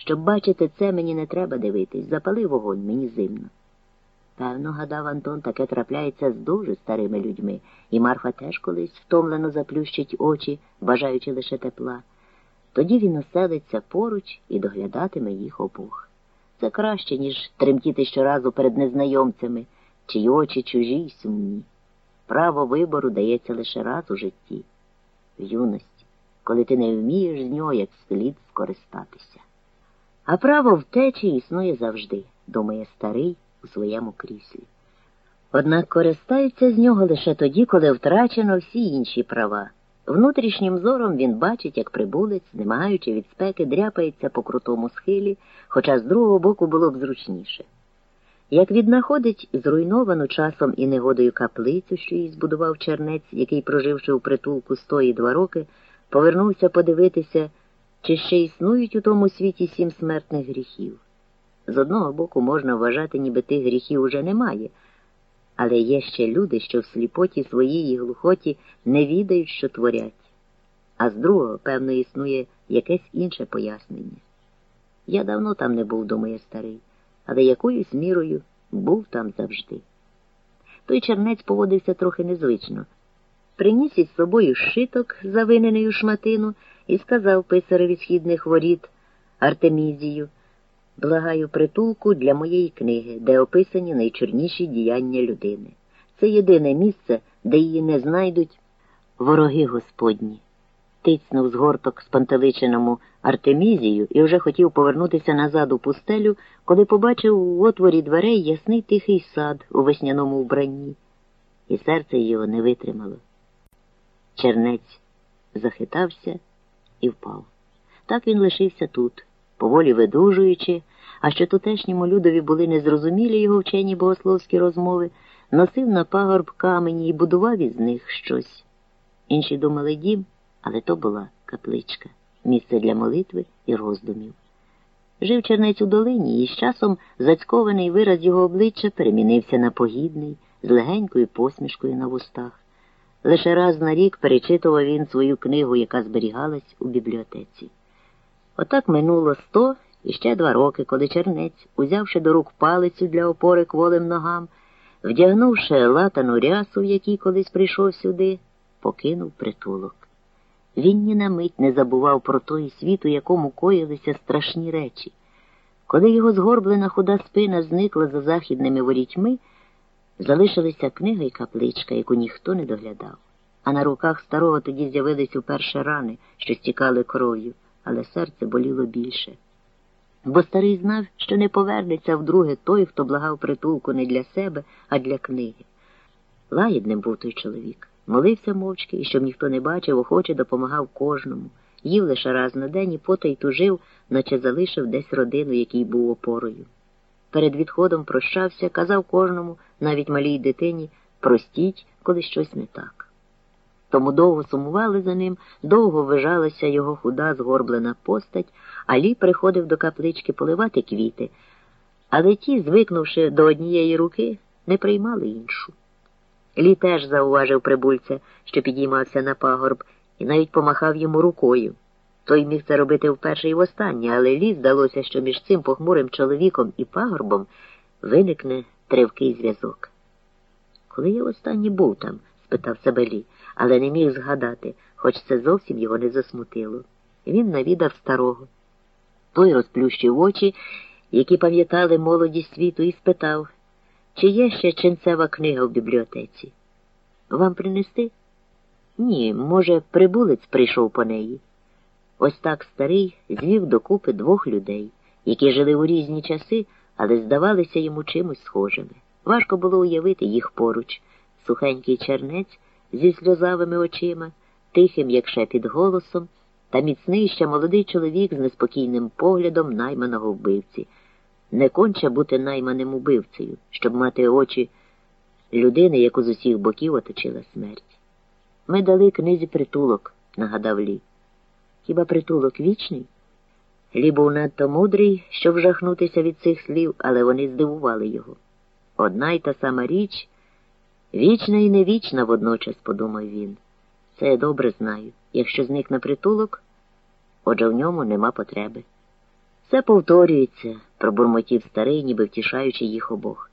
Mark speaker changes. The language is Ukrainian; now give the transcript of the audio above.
Speaker 1: Щоб бачити це, мені не треба дивитись. Запали вогонь, мені зимно. Певно, гадав Антон, таке трапляється з дуже старими людьми, і Марфа теж колись втомлено заплющить очі, бажаючи лише тепла. Тоді він оселиться поруч і доглядатиме їх обох. Це краще, ніж тремтіти щоразу перед незнайомцями, чиї очі чужі й сумні. Право вибору дається лише раз у житті, в юності, коли ти не вмієш з нього як слід скористатися. А право втечі існує завжди, думає старий у своєму кріслі. Однак користаються з нього лише тоді, коли втрачено всі інші права. Внутрішнім зором він бачить, як прибулець, не від спеки, дряпається по крутому схилі, хоча з другого боку було б зручніше. Як віднаходить зруйновану часом і негодою каплицю, що їй збудував чернець, який, проживши у притулку сто і два роки, повернувся подивитися, чи ще існують у тому світі сім смертних гріхів. З одного боку можна вважати, ніби тих гріхів уже немає, але є ще люди, що в сліпоті своїй і глухоті не відають, що творять, а з другого, певно, існує якесь інше пояснення. Я давно там не був, думає старий, але якоюсь мірою був там завжди. Той чернець поводився трохи незвично. Приніс із собою шиток, завинений у шматину, і сказав писареві східних воріт Артемізію. Благаю притулку для моєї книги, де описані найчорніші діяння людини. Це єдине місце, де її не знайдуть вороги Господні. Тицнув з горток спантеличеному Артемізію і вже хотів повернутися назад у пустелю, коли побачив у отворі дверей ясний тихий сад у весняному вбранні, і серце його не витримало. Чернець захитався і впав. Так він лишився тут, поволі видужуючи, а що тутешньому людові були незрозумілі його вчені богословські розмови, носив на пагорб камені і будував із них щось. Інші думали дім, але то була капличка, місце для молитви і роздумів. Жив чернець у долині, і з часом зацькований вираз його обличчя перемінився на погідний, з легенькою посмішкою на вустах. Лише раз на рік перечитував він свою книгу, яка зберігалась у бібліотеці. Отак минуло сто і ще два роки, коли чернець, узявши до рук палицю для опори кволим ногам, вдягнувши латану рясу, в якій колись прийшов сюди, покинув притулок. Він ні на мить не забував про той світ, у якому коїлися страшні речі. Коли його згорблена худа спина зникла за західними ворітьми, залишилися книга і капличка, яку ніхто не доглядав. А на руках старого тоді з'явились уперше рани, що стікали кров'ю, але серце боліло більше. Бо старий знав, що не повернеться вдруге той, хто благав притулку не для себе, а для книги. Лагідним був той чоловік. Молився мовчки, і щоб ніхто не бачив, охоче допомагав кожному, їв лише раз на день і потай тужив, наче залишив десь родину, який був опорою. Перед відходом прощався, казав кожному, навіть малій дитині, простіть, коли щось не так. Тому довго сумували за ним, довго ввижалася його худа, згорблена постать, а Лі приходив до каплички поливати квіти, але ті, звикнувши до однієї руки, не приймали іншу. Лі теж зауважив прибульця, що підіймався на пагорб, і навіть помахав йому рукою. Той міг це робити вперше і востаннє, але Лі здалося, що між цим похмурим чоловіком і пагорбом виникне тривкий зв'язок. Коли я останній був там? спитав себе Лі, але не міг згадати, хоч це зовсім його не засмутило. Він навідав старого. Той розплющив очі, які пам'ятали молодість світу, і спитав, чи є ще ченцева книга в бібліотеці? Вам принести? Ні, може, прибулець прийшов по неї. Ось так старий звів докупи двох людей, які жили у різні часи, але здавалися йому чимось схожими. Важко було уявити їх поруч, сухенький чернець зі сльозавими очима, тихим, як шепіт голосом, та міцний ще молодий чоловік з неспокійним поглядом найманого вбивці. Не конче бути найманим убивцею, щоб мати очі людини, яку з усіх боків оточила смерть. Ми дали книзі притулок, нагадав Лі. Хіба притулок вічний? Лі був надто мудрий, щоб вжахнутися від цих слів, але вони здивували його. Одна й та сама річ, вічна і невічна водночас, подумав він. Це я добре знаю. Якщо зникне притулок, отже в ньому нема потреби. Все повторюється, пробурмотів старий, ніби втішаючи їх обох.